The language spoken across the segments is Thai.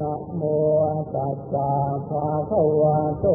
นะโมตัสสะภะคะวะโต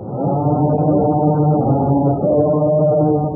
อะระหะโต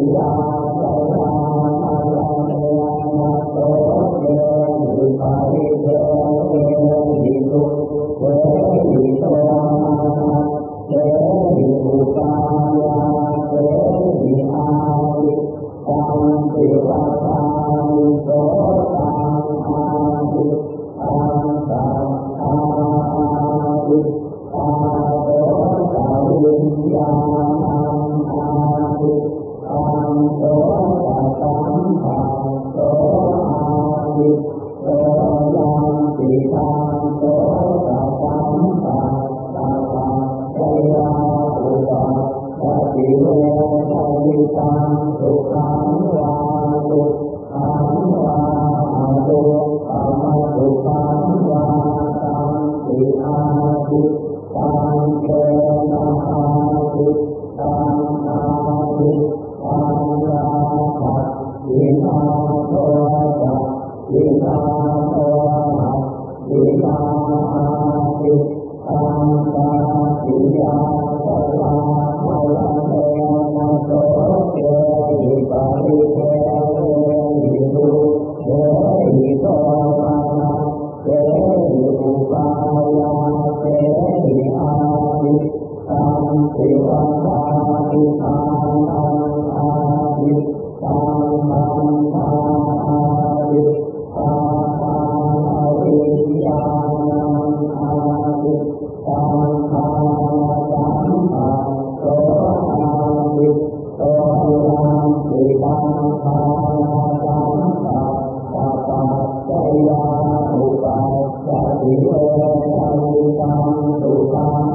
Hallelujah. ติตาเตนะหาติ สิโอตังตังตุตัง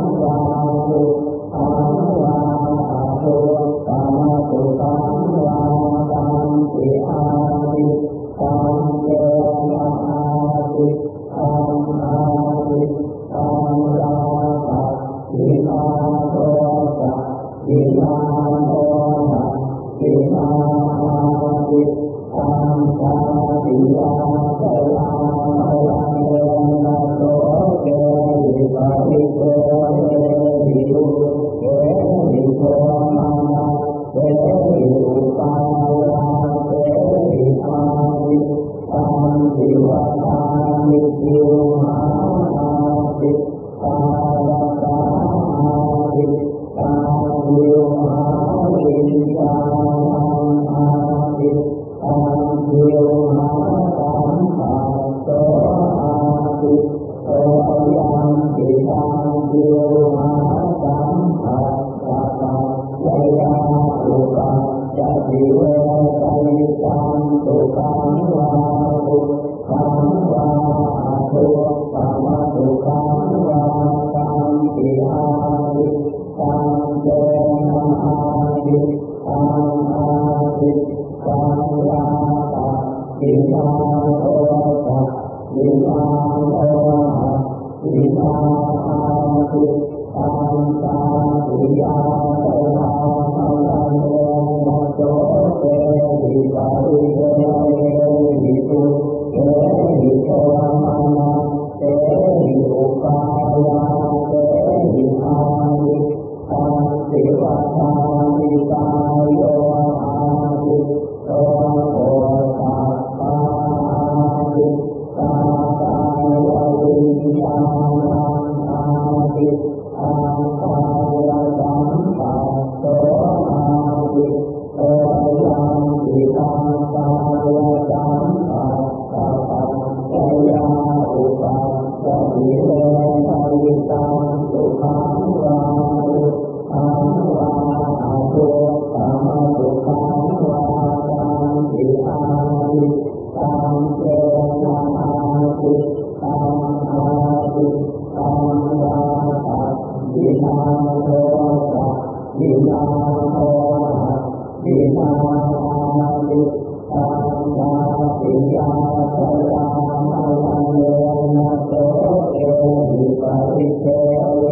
الكتاب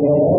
Yeah.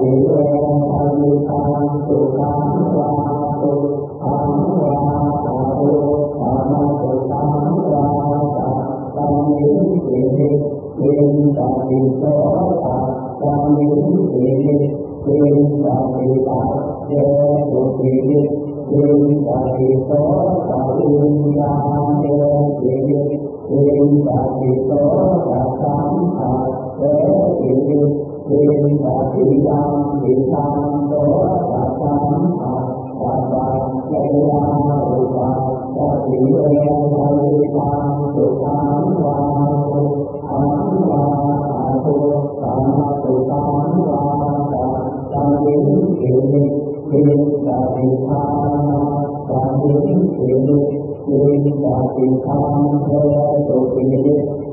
ติเวทายุตังสุตังวาตุอังวาตุธรรมสุตังวาตัตังยิสิเป็นตัติโสตัตังยิสิเป็นตัติตาเจตุติเป็นตัติโสตัอุญญาเจติเป็นตัติโสตัสัง ติยังติตัโตตัสสัมปัสสัพพะเจยารูปะตาตาตาตุติตาติตา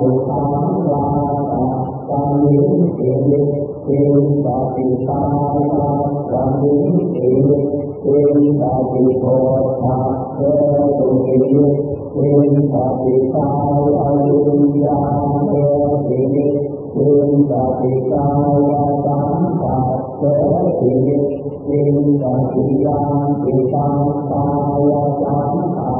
ติตานิยาตังนิเตเตปฏิปาตังนิเตเตปฏิโพธาเตตุเตเตปฏิปาลุยาเตเตเตปฏิปาตังสัตเตเตเตปฏิยาติตังกายสังขา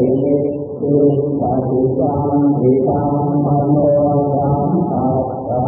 ඒකේ සුරේ සාධිකාම් ඒකාම් පන්තෝ සාම්පාත්තා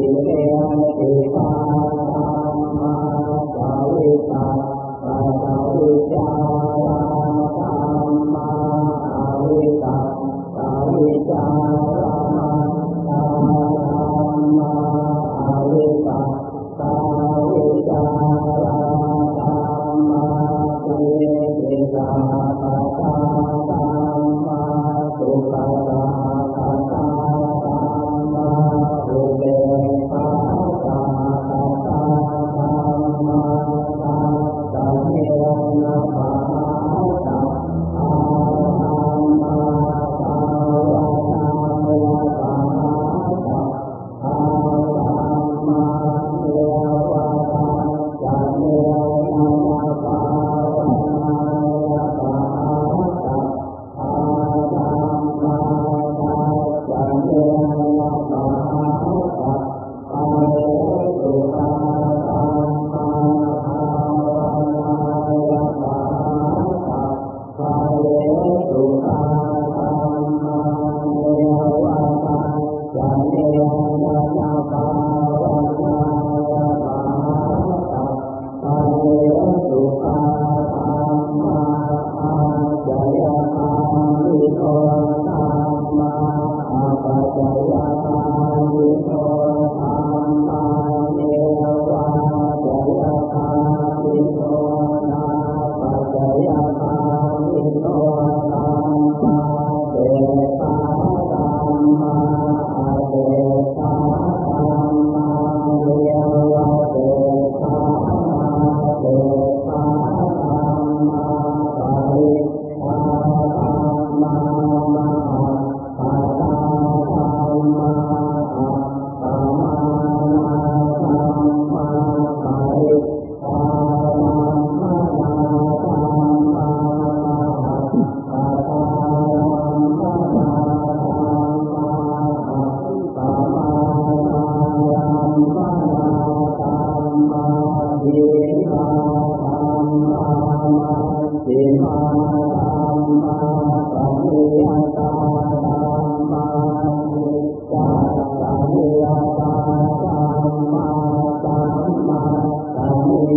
งขิเรสิกา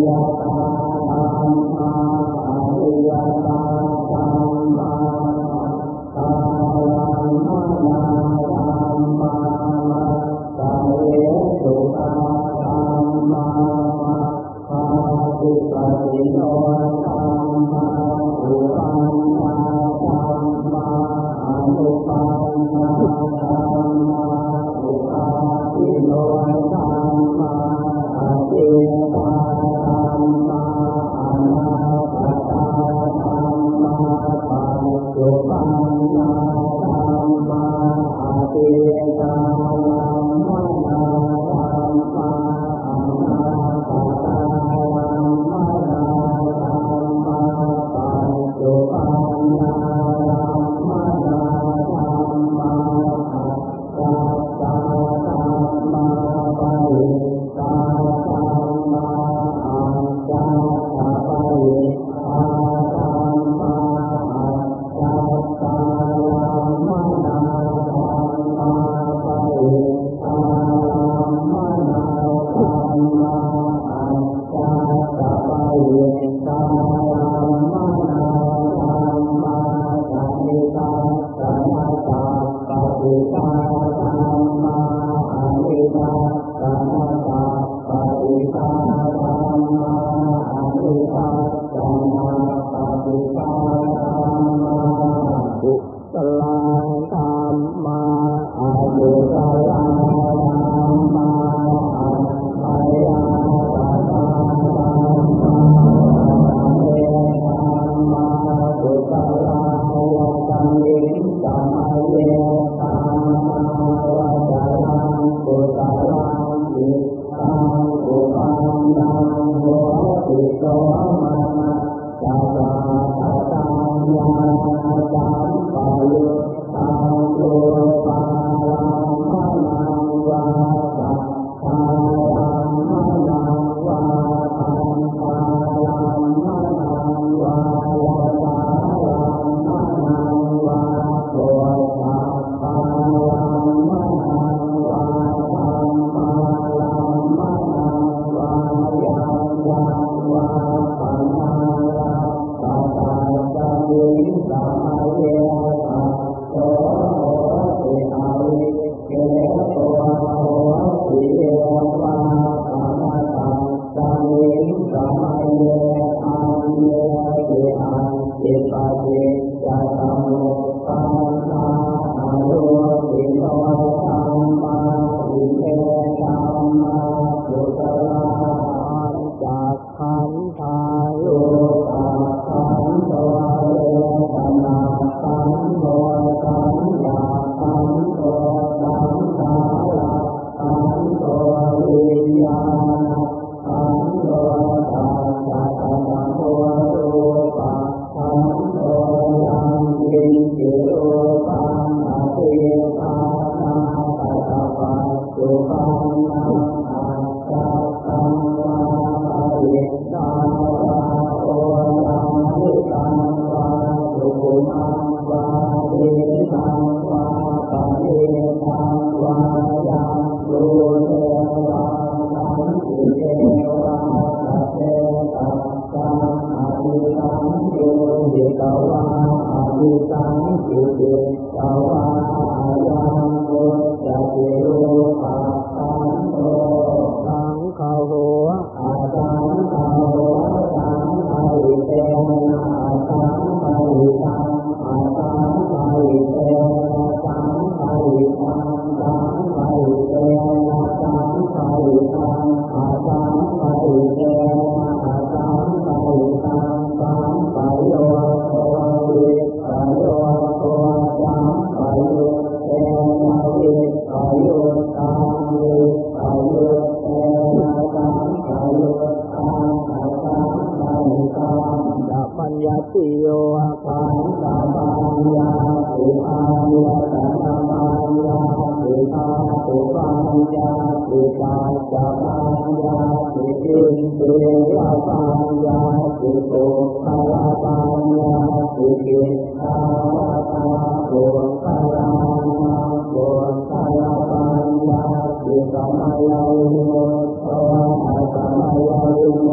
สั เยสัมเยตา आज के पाते जाता हूँ ตวาอาติสังสุเตตวา ทาสุปัญญาสุปาจัปัญญาสุจินเตวปัญญาสุโตภวปัญญาสุจิตตาวตาสุขลานาสุขลาปัญญาสุสมัยโมทวะสมัยโม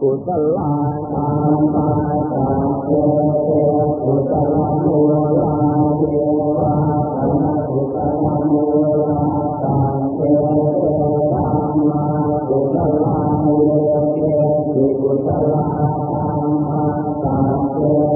กุศลาตาตาตาเตเตกุศลมูลาเทวาตนะกุศลมูลาตาเตเตธรรมากุศลาเวเตกุศลาธรรมาตาเต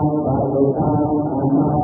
ตา